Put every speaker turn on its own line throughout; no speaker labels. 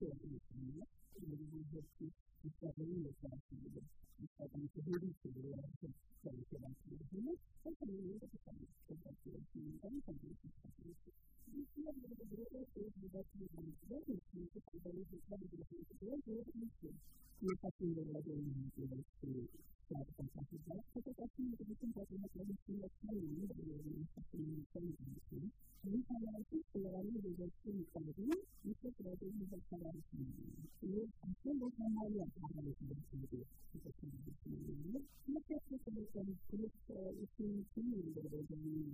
Thank you.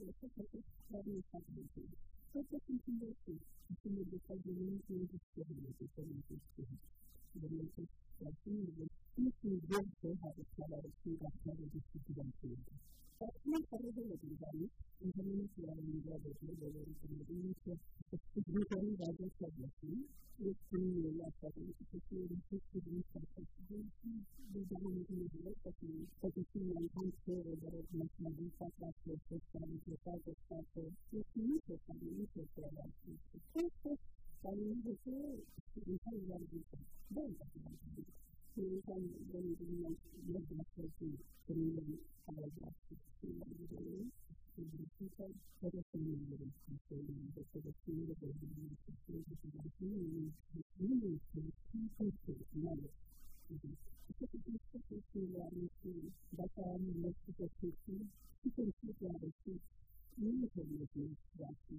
eu quero essa coisa para o Estado do Sul. Só para sentir assim, o que me deixa de mim e os experimentos, experimentos, experimentos, experimentos, isso me deu para a aqui forma de e e kemudian berarti personas terribles de Bulgaria y de una ciudad de Bulgaria, de Bulgaria, de Bulgaria, de Bulgaria, de Bulgaria, de Bulgaria, de Bulgaria, de Thank you. Tuhan dan dunia yang the beriman pada waktu Tuhan diri dibersihkan pada semua dari kesalahan dan pada semua dari dunia kesalahan dan dunia yang dunia yang kesalahan Kita the ke sekolah itu, bacaan yang kita pergi, kita pergi ke sekolah itu, ini adalah sesuatu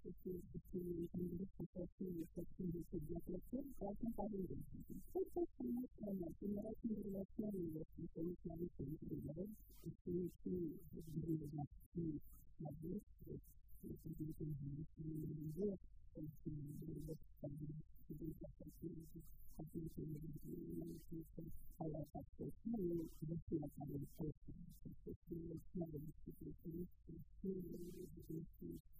because between the industry section and the section of the development, I can find it. So, for example, I'm not in the right in the left hand and the left hand is not in the right, the same thing is in the left hand, like this, this is the reason why I'm in the left and the left hand is the left hand is the left hand. I think the left hand is the left hand. I like that for you, the left hand is the left hand. So, the left hand is the left hand.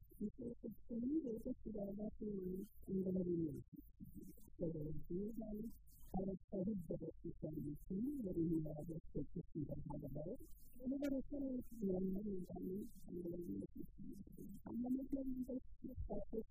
ideia de ver que ela derrubou primeiro Isso não vai, isso é disponível para tirar da sua engenharia. Para saber da sua medicina, da unidade da sua pesquisa trabalhadora, ini baru saya bilang ini kami hanya mungkin untuk satu itu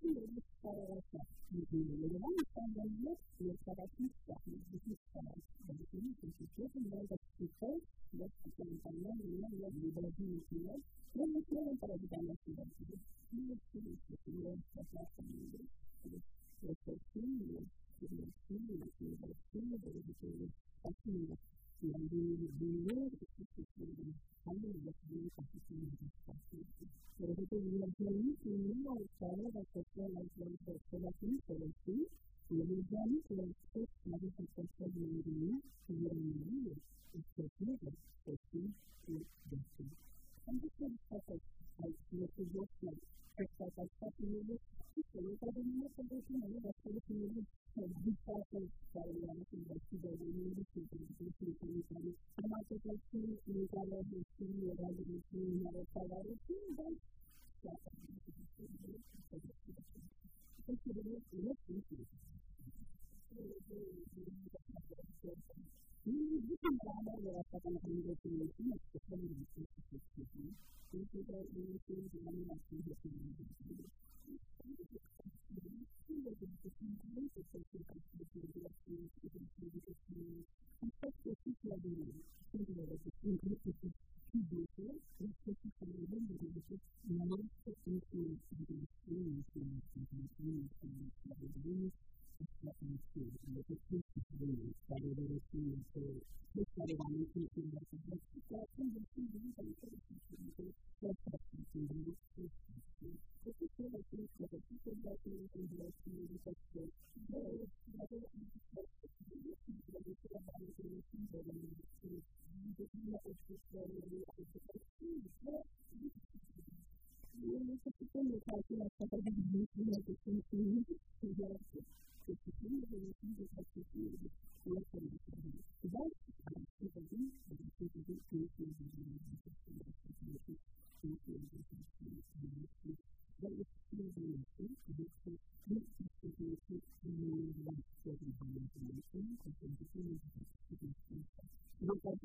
dari secara in gruppo di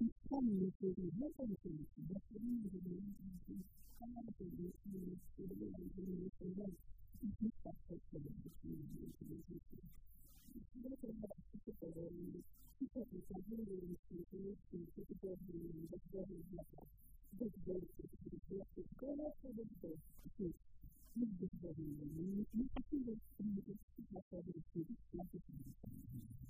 coming to the heavenly things, but the reason the reason is coming to the heavenly things, the reason the reason is that it is a question of the reason is that it is a particular reason, because it's a really reason to the reason to the body and the body is not that. This body is the body is going after the body is in the body and you can see that the body is not that.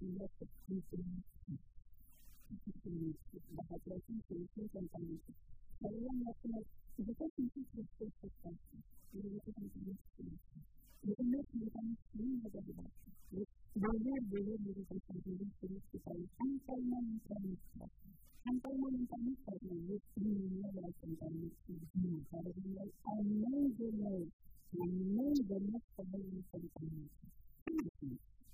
itu itu bahagian solusi tentang itu. Kalau yang melakukan kita sisi solusi jadi itu penting solusi. Itu merupakan ini ada di bawah. Boleh boleh memberikan solusi solusi supaya sampai menemukan sampai menemukan karena ini adalah tentang itu. Kalau dia amazing, amazing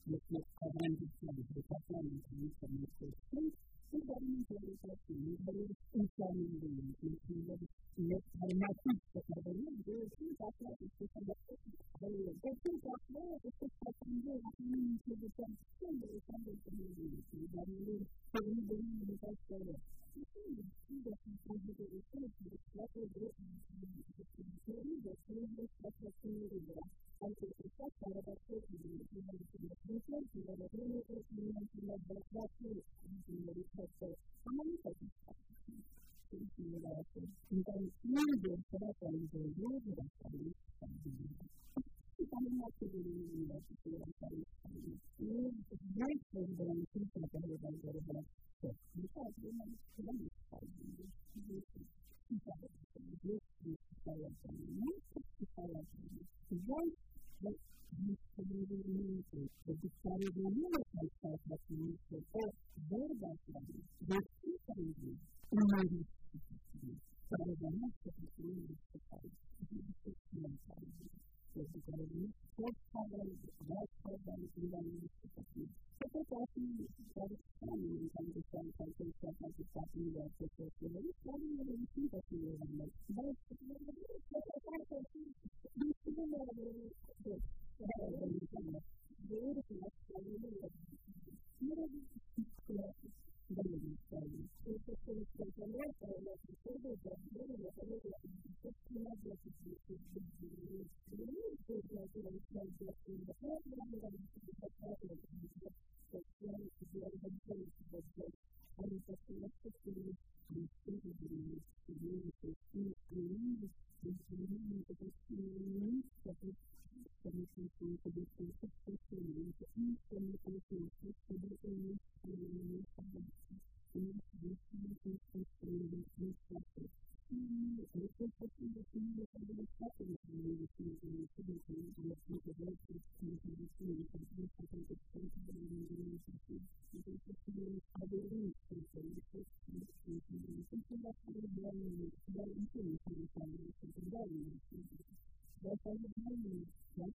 kami ini. Karena ada ini masuk kami ke jual beli. Ini sudah sahabat dan kami pun sudah kami di sini. Yang kedua, makna niatan dan kemudian di institusi setiap orang bisa berdekatan dengan komunikasi tidak menjadi ini dari usaha ini menjadi termasuk kepada dia itu dapat itu sangat baik. Jadi dapat itu tertentu akan menjadikan sumber sumber komunikasi dan ini kemudian menjadi secara itu tidak menjadi itu suatu grup jadi jadi suatu sumber anche il processo era da sé di ricerca di la prima persona di la battaglia di the decided to limit myself as a minister or their background, their secondary, in my rather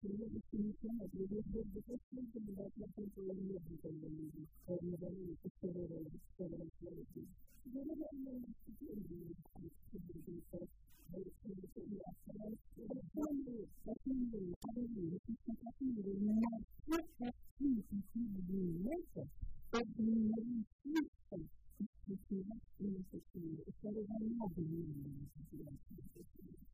периодически начинает любить Бог за то, что это было относительно энергии, когда люди формировали повторяли старые человеки. Я, наверное, деньги подвижимся, больше не оставались. Рекламы, какие подвижимся, какие меня очень сильно меняются, как меня чисто, чисто, чисто, чисто, чисто, чисто, чисто, чисто, чисто, чисто, чисто,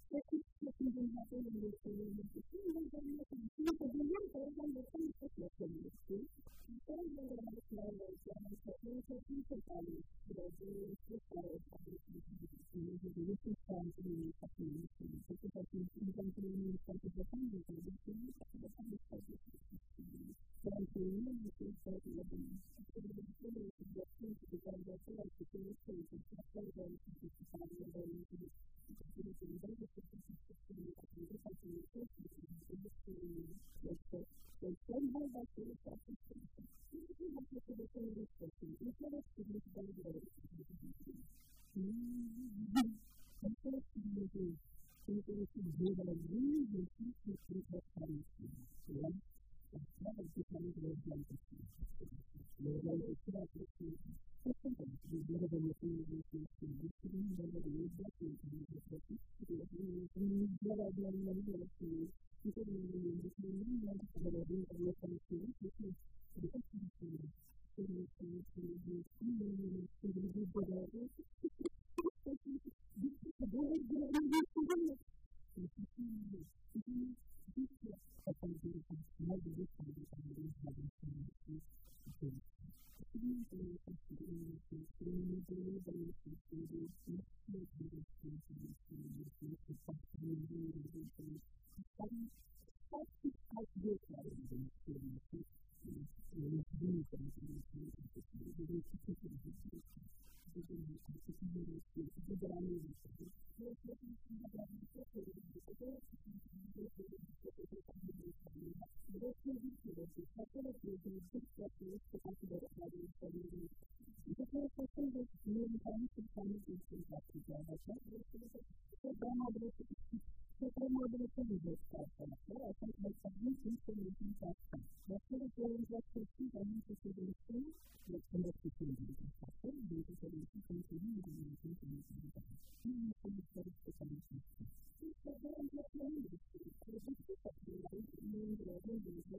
the many, many years. Francis Catholic I think that some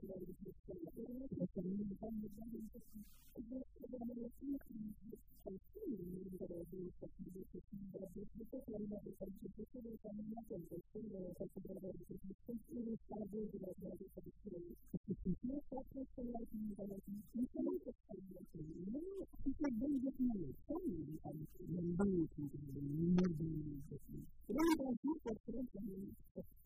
that is Membangun menjadi menjadi. Yang terakhir, saya kira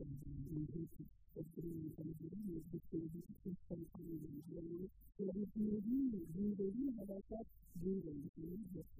Thank you.